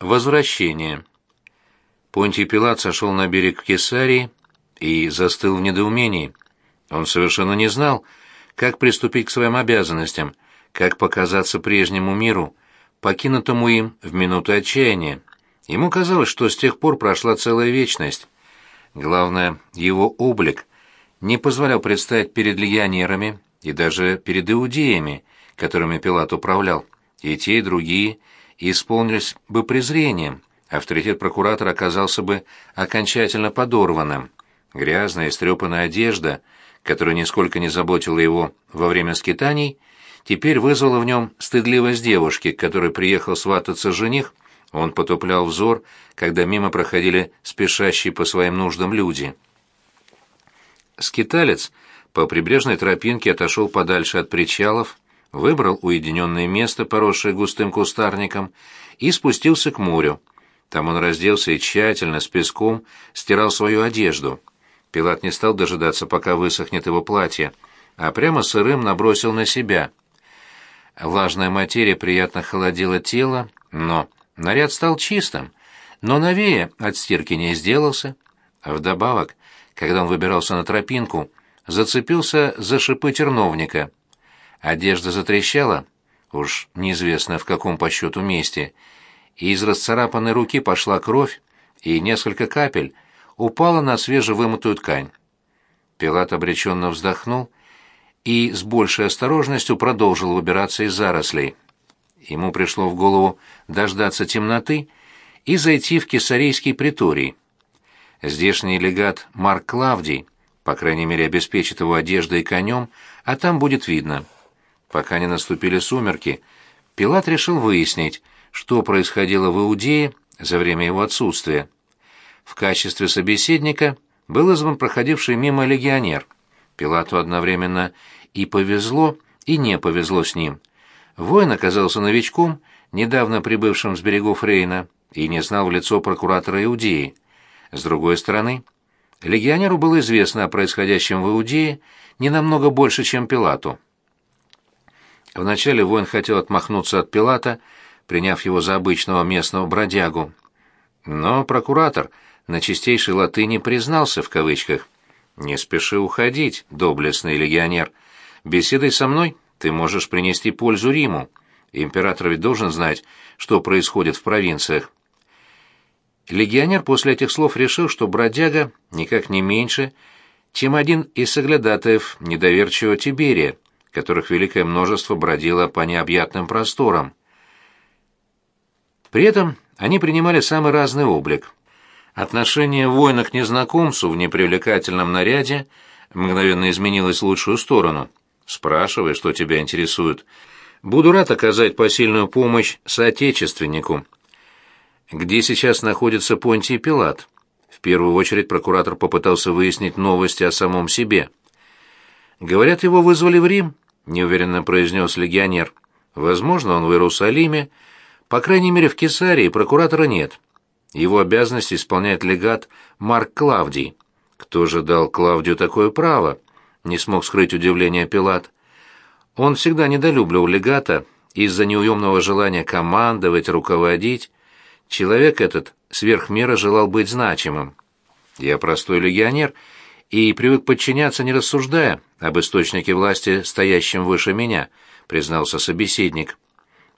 Возвращение. Понтий Пилат сошел на берег Кесарии и застыл в недоумении. Он совершенно не знал, как приступить к своим обязанностям, как показаться прежнему миру, покинутому им в минуту отчаяния. Ему казалось, что с тех пор прошла целая вечность. Главное, его облик не позволял предстать перед легионерами и даже перед иудеями, которыми Пилат управлял. И те, и другие исполнились бы презрением, авторитет прокуратора оказался бы окончательно подорванным. Грязная, истрепанная одежда, которая нисколько не заботила его во время скитаний, теперь вызвала в нем стыдливость девушки, к которой приехал свататься жених, он потуплял взор, когда мимо проходили спешащие по своим нуждам люди. Скиталец по прибрежной тропинке отошел подальше от причалов, выбрал уединенное место, поросшее густым кустарником, и спустился к морю. Там он разделся и тщательно, с песком, стирал свою одежду. Пилат не стал дожидаться, пока высохнет его платье, а прямо сырым набросил на себя. Влажная материя приятно холодила тело, но наряд стал чистым, но новее от стирки не сделался. Вдобавок, когда он выбирался на тропинку, зацепился за шипы терновника — Одежда затрещала, уж неизвестно в каком по счету месте, и из расцарапанной руки пошла кровь, и несколько капель упала на свежевымытую ткань. Пилат обреченно вздохнул и с большей осторожностью продолжил выбираться из зарослей. Ему пришло в голову дождаться темноты и зайти в кесарийский приторий. Здешний легат Марк Клавдий, по крайней мере, обеспечит его одеждой и конем, а там будет видно — Пока не наступили сумерки, Пилат решил выяснить, что происходило в Иудее за время его отсутствия. В качестве собеседника был изман проходивший мимо легионер. Пилату одновременно и повезло, и не повезло с ним. Воин оказался новичком, недавно прибывшим с берегов Рейна, и не знал в лицо прокуратора Иудеи. С другой стороны, легионеру было известно о происходящем в Иудее не намного больше, чем Пилату. Вначале воин хотел отмахнуться от Пилата, приняв его за обычного местного бродягу. Но прокуратор на чистейшей латыни признался в кавычках. «Не спеши уходить, доблестный легионер. Беседой со мной ты можешь принести пользу Риму. Император ведь должен знать, что происходит в провинциях». Легионер после этих слов решил, что бродяга никак не меньше, чем один из соглядатаев недоверчивого Тиберия, которых великое множество бродило по необъятным просторам. При этом они принимали самый разный облик. Отношение воина к незнакомцу в непривлекательном наряде мгновенно изменилось в лучшую сторону. «Спрашивай, что тебя интересует. Буду рад оказать посильную помощь соотечественнику». «Где сейчас находится Понтий Пилат?» В первую очередь прокуратор попытался выяснить новости о самом себе. «Говорят, его вызвали в Рим», — неуверенно произнес легионер. «Возможно, он в Иерусалиме. По крайней мере, в Кесарии прокуратора нет. Его обязанности исполняет легат Марк Клавдий. Кто же дал Клавдию такое право?» — не смог скрыть удивление Пилат. Он всегда недолюбливал легата из-за неуемного желания командовать, руководить. Человек этот сверх меры желал быть значимым. «Я простой легионер», — и привык подчиняться, не рассуждая об источнике власти, стоящем выше меня», — признался собеседник.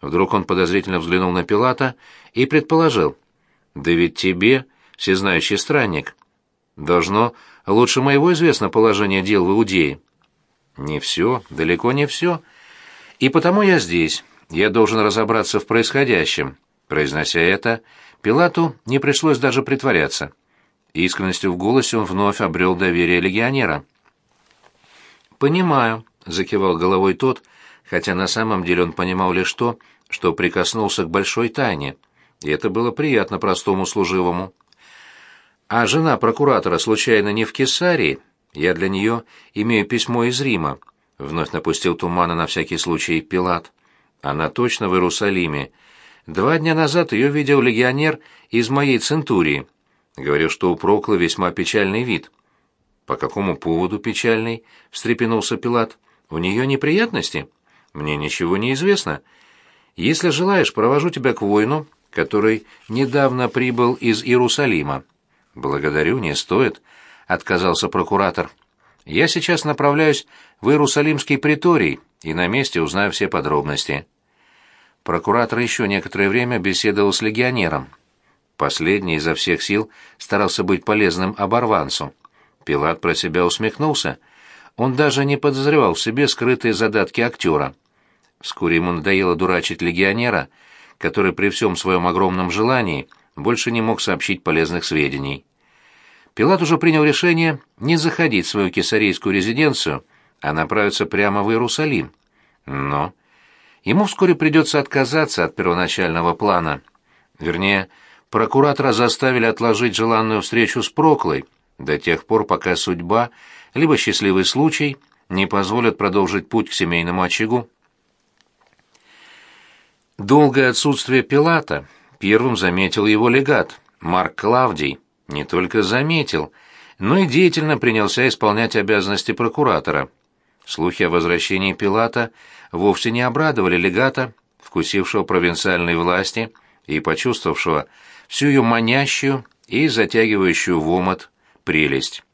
Вдруг он подозрительно взглянул на Пилата и предположил. «Да ведь тебе, всезнающий странник, должно лучше моего известно положение дел в Иудее». «Не все, далеко не все. И потому я здесь. Я должен разобраться в происходящем». Произнося это, Пилату не пришлось даже притворяться. Искренностью в голосе он вновь обрел доверие легионера. «Понимаю», — закивал головой тот, хотя на самом деле он понимал лишь то, что прикоснулся к большой тайне, и это было приятно простому служивому. «А жена прокуратора случайно не в Кесарии? Я для нее имею письмо из Рима», — вновь напустил тумана на всякий случай Пилат. «Она точно в Иерусалиме. Два дня назад ее видел легионер из моей центурии». Говорил, что у Проклы весьма печальный вид. «По какому поводу печальный?» — встрепенулся Пилат. «У нее неприятности? Мне ничего не известно. Если желаешь, провожу тебя к воину, который недавно прибыл из Иерусалима. «Благодарю, не стоит», — отказался прокуратор. «Я сейчас направляюсь в Иерусалимский приторий и на месте узнаю все подробности». Прокуратор еще некоторое время беседовал с легионером. Последний изо всех сил старался быть полезным оборванцу. Пилат про себя усмехнулся. Он даже не подозревал в себе скрытые задатки актера. Вскоре ему надоело дурачить легионера, который при всем своем огромном желании больше не мог сообщить полезных сведений. Пилат уже принял решение не заходить в свою кесарейскую резиденцию, а направиться прямо в Иерусалим. Но ему вскоре придется отказаться от первоначального плана. Вернее, прокуратора заставили отложить желанную встречу с Проклой до тех пор, пока судьба, либо счастливый случай, не позволят продолжить путь к семейному очагу. Долгое отсутствие Пилата первым заметил его легат, Марк Клавдий. Не только заметил, но и деятельно принялся исполнять обязанности прокуратора. Слухи о возвращении Пилата вовсе не обрадовали легата, вкусившего провинциальной власти и почувствовавшего всю ее манящую и затягивающую в омот прелесть.